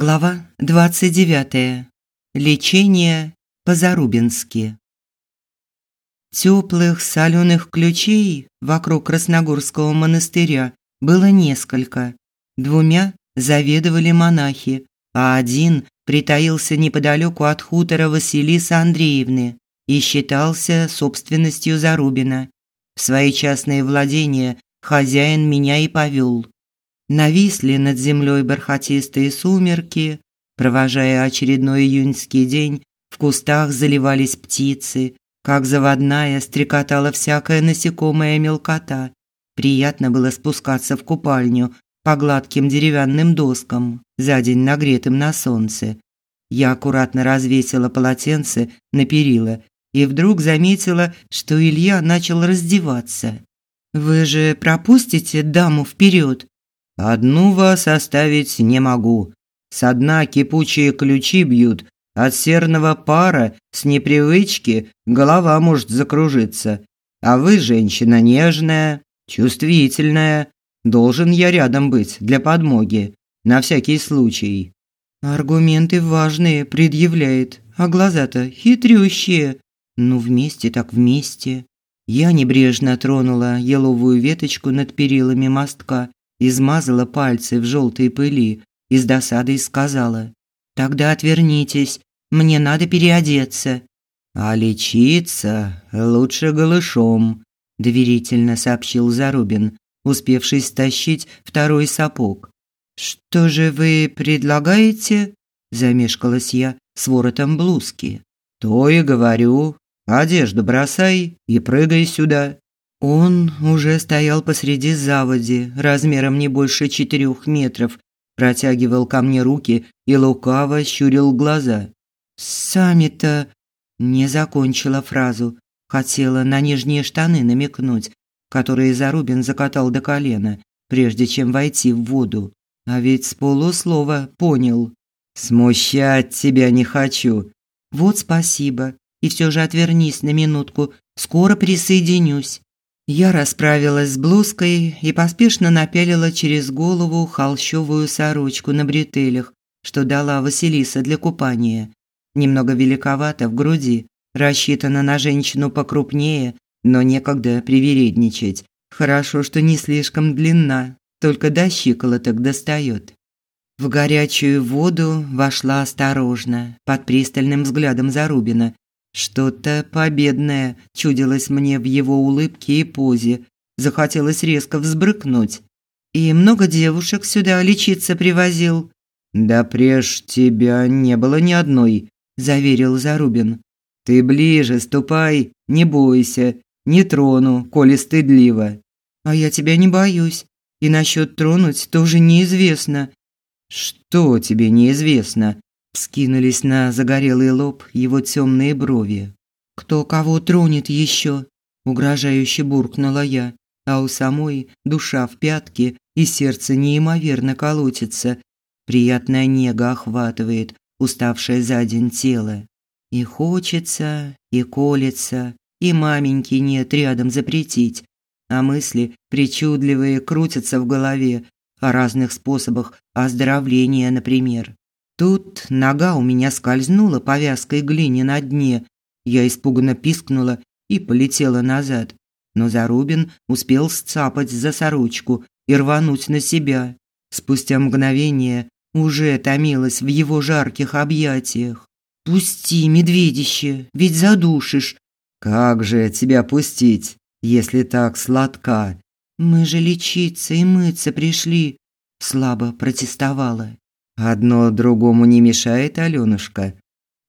Глава 29. Лечение по-зарубински. Теплых соленых ключей вокруг Красногорского монастыря было несколько. Двумя заведовали монахи, а один притаился неподалеку от хутора Василисы Андреевны и считался собственностью Зарубина. В свои частные владения хозяин меня и повел. Нависли над землей бархатистые сумерки, провожая очередной июньский день, в кустах заливались птицы, как заводная стрекотала всякая насекомая мелкота. Приятно было спускаться в купальню по гладким деревянным доскам, за день нагретым на солнце. Я аккуратно развесила полотенце на перила и вдруг заметила, что Илья начал раздеваться. «Вы же пропустите даму вперед?» Одну вас оставить не могу. С дна кипучие ключи бьют, от серного пара с непривычки голова может закружиться. А вы женщина нежная, чувствительная. Должен я рядом быть для подмоги, на всякий случай. Аргументы важные предъявляет, а глаза-то хитрющие. Ну вместе так вместе. Я небрежно тронула еловую веточку над перилами мостка измазала пальцы в желтой пыли и с досадой сказала: "Тогда отвернитесь, мне надо переодеться". "А лечиться лучше голышом", доверительно сообщил Зарубин, успевший стащить второй сапог. "Что же вы предлагаете?" замешкалась я с воротом блузки. "То и говорю, одежду бросай и прыгай сюда". Он уже стоял посреди заводи, размером не больше четырех метров, протягивал ко мне руки и лукаво щурил глаза. «Сами-то...» Не закончила фразу. Хотела на нижние штаны намекнуть, которые Зарубин закатал до колена, прежде чем войти в воду. А ведь с полуслова понял. «Смущать тебя не хочу». «Вот спасибо. И все же отвернись на минутку. Скоро присоединюсь». Я расправилась с блузкой и поспешно напялила через голову холщовую сорочку на бретелях, что дала Василиса для купания. Немного великовато в груди, рассчитана на женщину покрупнее, но некогда привередничать. Хорошо, что не слишком длинна, только до щиколоток достает. В горячую воду вошла осторожно, под пристальным взглядом Зарубина, что-то победное чудилось мне в его улыбке и позе. Захотелось резко взбрыкнуть. И много девушек сюда лечиться привозил. Да преж тебя не было ни одной, заверил Зарубин. Ты ближе ступай, не бойся, не трону, коли стыдливо. А я тебя не боюсь. И насчет тронуть тоже неизвестно. Что тебе неизвестно? Скинулись на загорелый лоб его темные брови. «Кто кого тронет еще?» – угрожающе буркнула я, а у самой душа в пятке и сердце неимоверно колотится. Приятная нега охватывает уставшее за день тело. И хочется, и колется, и маменьки нет рядом запретить. А мысли причудливые крутятся в голове о разных способах оздоровления, например. Тут нога у меня скользнула по вязкой глине на дне. Я испуганно пискнула и полетела назад. Но Зарубин успел сцапать за сорочку и рвануть на себя. Спустя мгновение уже томилась в его жарких объятиях. «Пусти, медведище, ведь задушишь!» «Как же тебя пустить, если так сладка?» «Мы же лечиться и мыться пришли», – слабо протестовала. Одно другому не мешает, Алёнушка.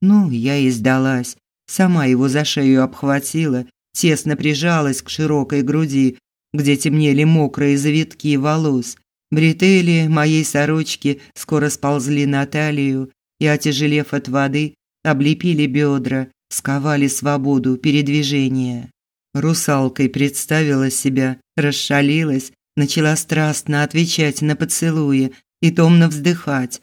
Ну, я и сдалась. Сама его за шею обхватила, тесно прижалась к широкой груди, где темнели мокрые завитки волос. Бретели моей сорочки скоро сползли на талию и, отяжелев от воды, облепили бедра, сковали свободу передвижения. Русалкой представила себя, расшалилась, начала страстно отвечать на поцелуи, и томно вздыхать.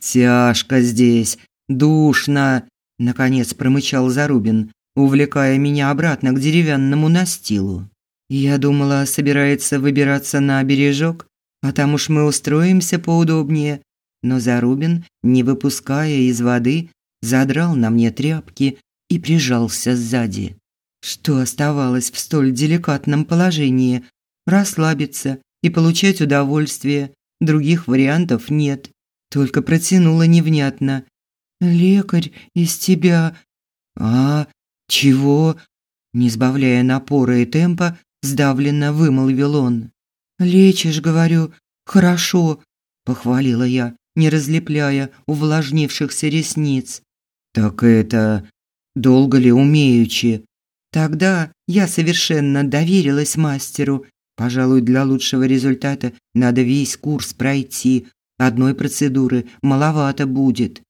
«Тяжко здесь, душно», – наконец промычал Зарубин, увлекая меня обратно к деревянному настилу. Я думала, собирается выбираться на бережок, а там уж мы устроимся поудобнее. но Зарубин, не выпуская из воды, задрал на мне тряпки и прижался сзади. Что оставалось в столь деликатном положении? Расслабиться и получать удовольствие. Других вариантов нет. Только протянула невнятно. «Лекарь из тебя...» «А? Чего?» Не сбавляя напора и темпа, сдавленно вымолвил он. «Лечишь, говорю, хорошо», – похвалила я, не разлепляя увлажнившихся ресниц. «Так это... долго ли умеючи?» Тогда я совершенно доверилась мастеру. Пожалуй, для лучшего результата надо весь курс пройти. Одной процедуры маловато будет.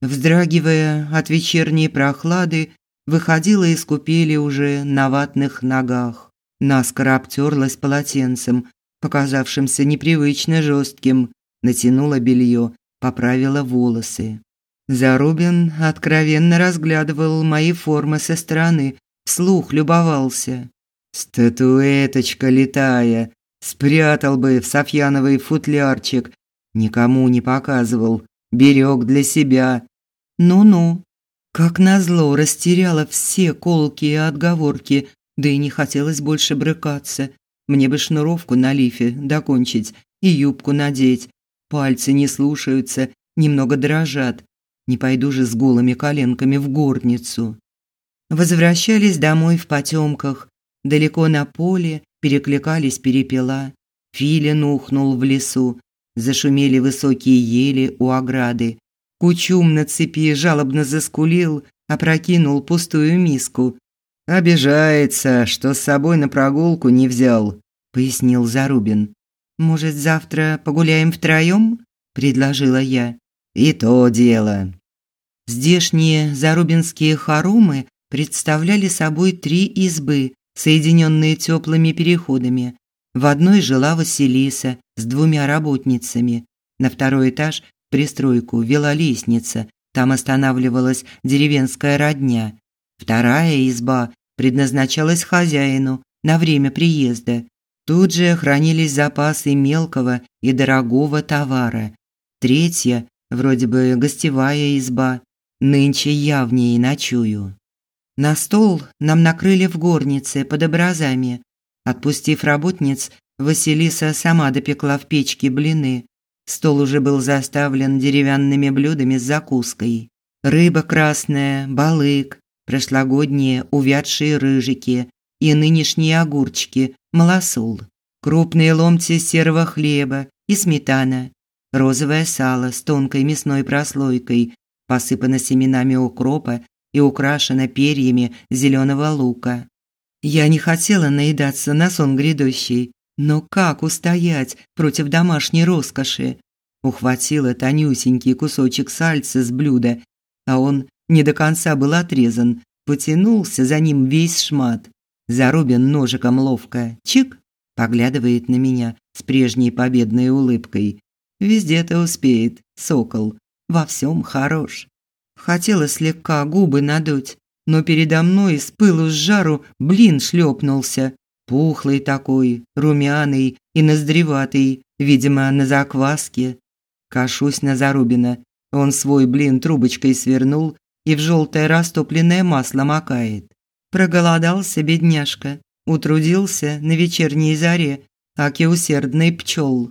Вздрагивая от вечерней прохлады, выходила из купели уже на ватных ногах. Наскоро обтерлась полотенцем, показавшимся непривычно жестким, натянула белье, поправила волосы. Зарубин откровенно разглядывал мои формы со стороны, вслух любовался. Статуэточка летая, спрятал бы в софьяновый футлярчик, никому не показывал, берег для себя. Ну-ну. Как назло растеряла все колки и отговорки, да и не хотелось больше брыкаться. Мне бы шнуровку на лифе докончить и юбку надеть. Пальцы не слушаются, немного дрожат. Не пойду же с голыми коленками в горницу. Возвращались домой в потемках. Далеко на поле перекликались перепела. Филин ухнул в лесу. Зашумели высокие ели у ограды. Кучум на цепи жалобно заскулил, опрокинул пустую миску. «Обижается, что с собой на прогулку не взял», – пояснил Зарубин. «Может, завтра погуляем втроем?» – предложила я. «И то дело». Здешние зарубинские хорумы представляли собой три избы, соединенные теплыми переходами. В одной жила Василиса с двумя работницами. На второй этаж пристройку вела лестница, там останавливалась деревенская родня. Вторая изба предназначалась хозяину на время приезда. Тут же хранились запасы мелкого и дорогого товара. Третья, вроде бы гостевая изба, нынче явнее ночую. На стол нам накрыли в горнице под образами. Отпустив работниц, Василиса сама допекла в печке блины. Стол уже был заставлен деревянными блюдами с закуской. Рыба красная, балык, прошлогодние увядшие рыжики и нынешние огурчики, малосол, крупные ломти серого хлеба и сметана, розовое сало с тонкой мясной прослойкой, посыпано семенами укропа и украшено перьями зеленого лука. Я не хотела наедаться на сон грядущий, но как устоять против домашней роскоши? Ухватила тонюсенький кусочек сальца с блюда, а он не до конца был отрезан, потянулся за ним весь шмат. Зарубин ножиком ловко, чик, поглядывает на меня с прежней победной улыбкой. Везде-то успеет, сокол, во всем хорош. Хотела слегка губы надуть, но передо мной с пылу с жару блин шлепнулся, Пухлый такой, румяный и ноздреватый, видимо, на закваске. Кашусь на Зарубина. Он свой блин трубочкой свернул и в желтое растопленное масло макает. Проголодался бедняжка, утрудился на вечерней заре, аки усердный пчел.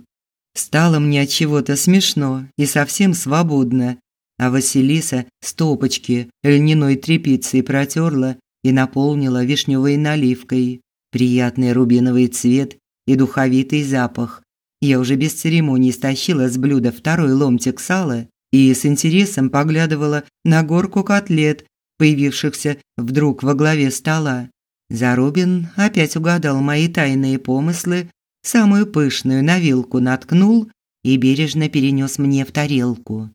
Стало мне от чего-то смешно и совсем свободно, а Василиса стопочки льняной тряпицей протерла и наполнила вишневой наливкой. Приятный рубиновый цвет и духовитый запах. Я уже без церемоний стащила с блюда второй ломтик сала и с интересом поглядывала на горку котлет, появившихся вдруг во главе стола. Зарубин опять угадал мои тайные помыслы, самую пышную на вилку наткнул и бережно перенес мне в тарелку.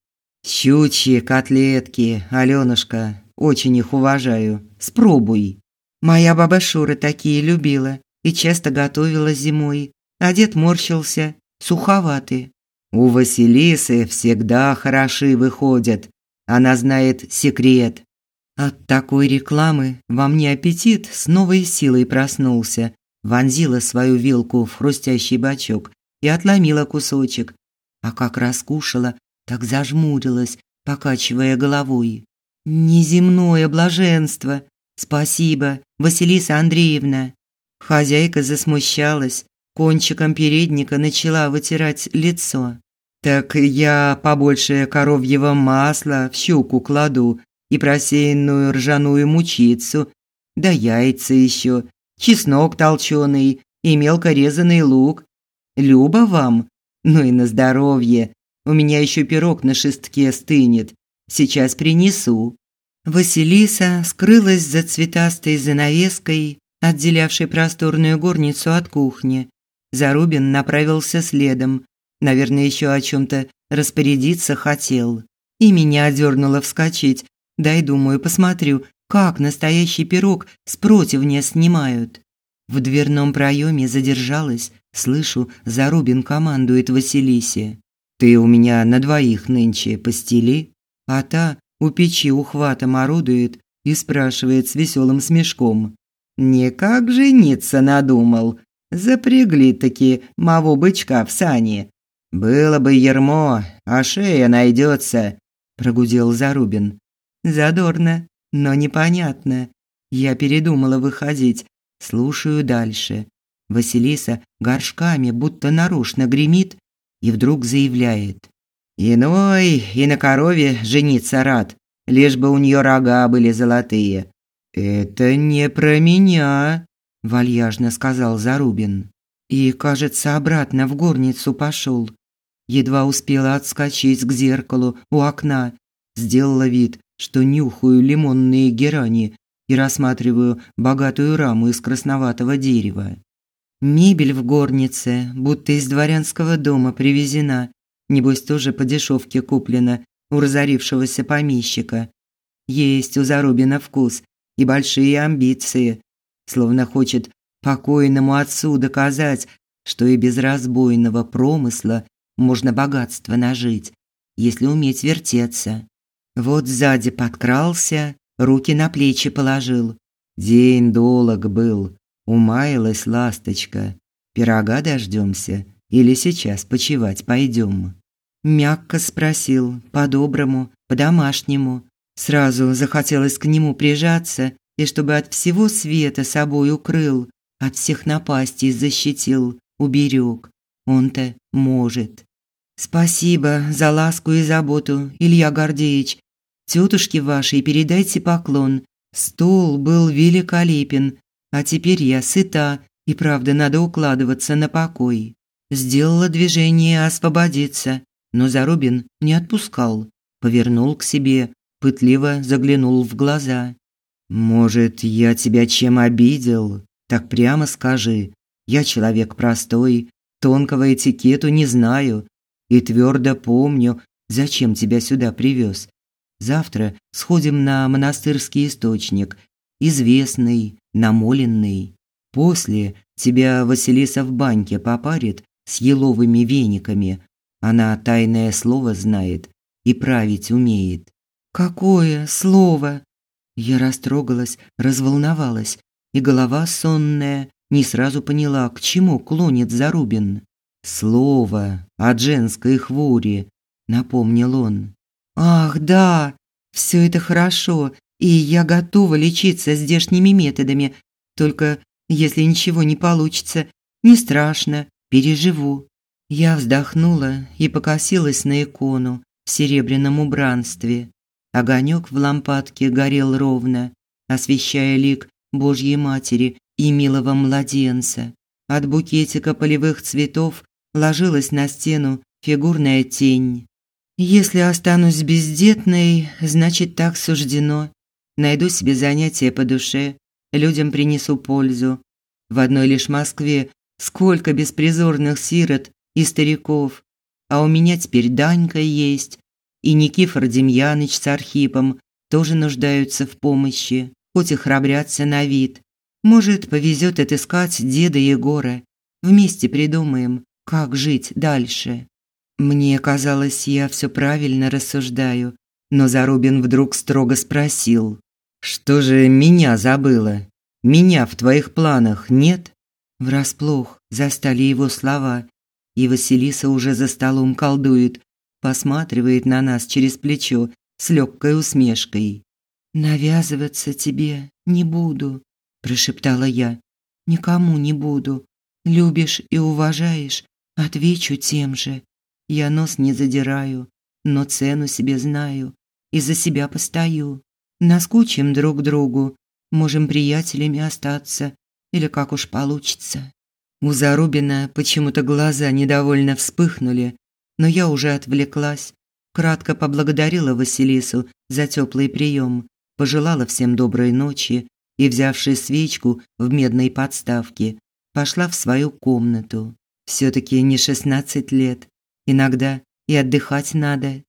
«Щучьи котлетки, Алёнушка, очень их уважаю. Спробуй». Моя баба Шура такие любила и часто готовила зимой, а дед морщился, суховатый. У Василисы всегда хороши выходят. Она знает секрет. От такой рекламы во мне аппетит с новой силой проснулся. Вонзила свою вилку в хрустящий бачок и отломила кусочек. А как раскушала, так зажмурилась, покачивая головой. Неземное блаженство. Спасибо, Василиса Андреевна. Хозяйка засмущалась, кончиком передника начала вытирать лицо. Так я побольше коровьего масла в щуку кладу и просеянную ржаную мучицу, да яйца еще, чеснок толченый и мелко резанный лук. Люба вам? Ну и на здоровье. У меня еще пирог на шестке стынет. Сейчас принесу. Василиса скрылась за цветастой занавеской, отделявшей просторную горницу от кухни. Зарубин направился следом. Наверное, еще о чем то распорядиться хотел. И меня дернуло вскочить. Дай, думаю, посмотрю, как настоящий пирог с противня снимают. В дверном проеме задержалась, слышу, Зарубин командует Василисе. «Ты у меня на двоих нынче постели?» А та у печи ухватом орудует и спрашивает с веселым смешком. «Не как жениться надумал? Запрягли-таки маву бычка в сани. Было бы ермо, а шея найдется», – прогудел Зарубин. «Задорно, но непонятно. Я передумала выходить, слушаю дальше. Василиса горшками будто нарочно гремит и вдруг заявляет. Иной и на корове жениться рад, лишь бы у нее рога были золотые. Это не про меня, вальяжно сказал Зарубин. И, кажется, обратно в горницу пошел. Едва успела отскочить к зеркалу у окна, сделала вид, что нюхаю лимонные герани и рассматриваю богатую раму из красноватого дерева. Мебель в горнице, будто из дворянского дома привезена, Небось, тоже по дешевке куплено у разорившегося помещика. Есть у Зарубина вкус и большие амбиции. Словно хочет покойному отцу доказать, что и без разбойного промысла можно богатство нажить, если уметь вертеться. Вот сзади подкрался, руки на плечи положил. День долг был, умаялась ласточка. Пирога дождемся или сейчас почивать пойдем?» Мягко спросил, по-доброму, по-домашнему. Сразу захотелось к нему прижаться и чтобы от всего света собой укрыл, от всех напастей защитил, уберег. Он-то может. Спасибо за ласку и заботу, Илья Гордеевич. Тетушке вашей передайте поклон. Стол был великолепен, а теперь я сыта, и правда надо укладываться на покой. Сделала движение освободиться, но Зарубин не отпускал, повернул к себе, пытливо заглянул в глаза. Может, я тебя чем обидел? Так прямо скажи. Я человек простой, тонкого этикету не знаю и твердо помню, зачем тебя сюда привез. Завтра сходим на монастырский источник, известный, намоленный. После тебя Василиса в баньке попарит с еловыми вениками. Она тайное слово знает и править умеет. Какое слово? Я растрогалась, разволновалась, и голова сонная не сразу поняла, к чему клонит Зарубин. Слово от женской хвори, напомнил он. Ах, да, все это хорошо, и я готова лечиться здешними методами. Только если ничего не получится, не страшно, переживу. Я вздохнула и покосилась на икону в серебряном убранстве. Огонек в лампадке горел ровно, освещая лик Божьей Матери и милого младенца. От букетика полевых цветов ложилась на стену фигурная тень. Если останусь бездетной, значит так суждено. Найду себе занятие по душе, людям принесу пользу. В одной лишь Москве Сколько беспризорных сирот и стариков. А у меня теперь Данька есть. И Никифор Демьяныч с Архипом тоже нуждаются в помощи, хоть и храбрятся на вид. Может, повезет отыскать деда Егора. Вместе придумаем, как жить дальше. Мне казалось, я все правильно рассуждаю, но Зарубин вдруг строго спросил: "Что же меня забыла? Меня в твоих планах нет?" Врасплох застали его слова, и Василиса уже за столом колдует. посматривает на нас через плечо с легкой усмешкой. «Навязываться тебе не буду», – прошептала я. «Никому не буду. Любишь и уважаешь, отвечу тем же. Я нос не задираю, но цену себе знаю и за себя постою. Наскучим друг другу, можем приятелями остаться или как уж получится». У Зарубина почему-то глаза недовольно вспыхнули, но я уже отвлеклась, кратко поблагодарила Василису за теплый прием, пожелала всем доброй ночи и, взявши свечку в медной подставке, пошла в свою комнату. все таки не шестнадцать лет. Иногда и отдыхать надо.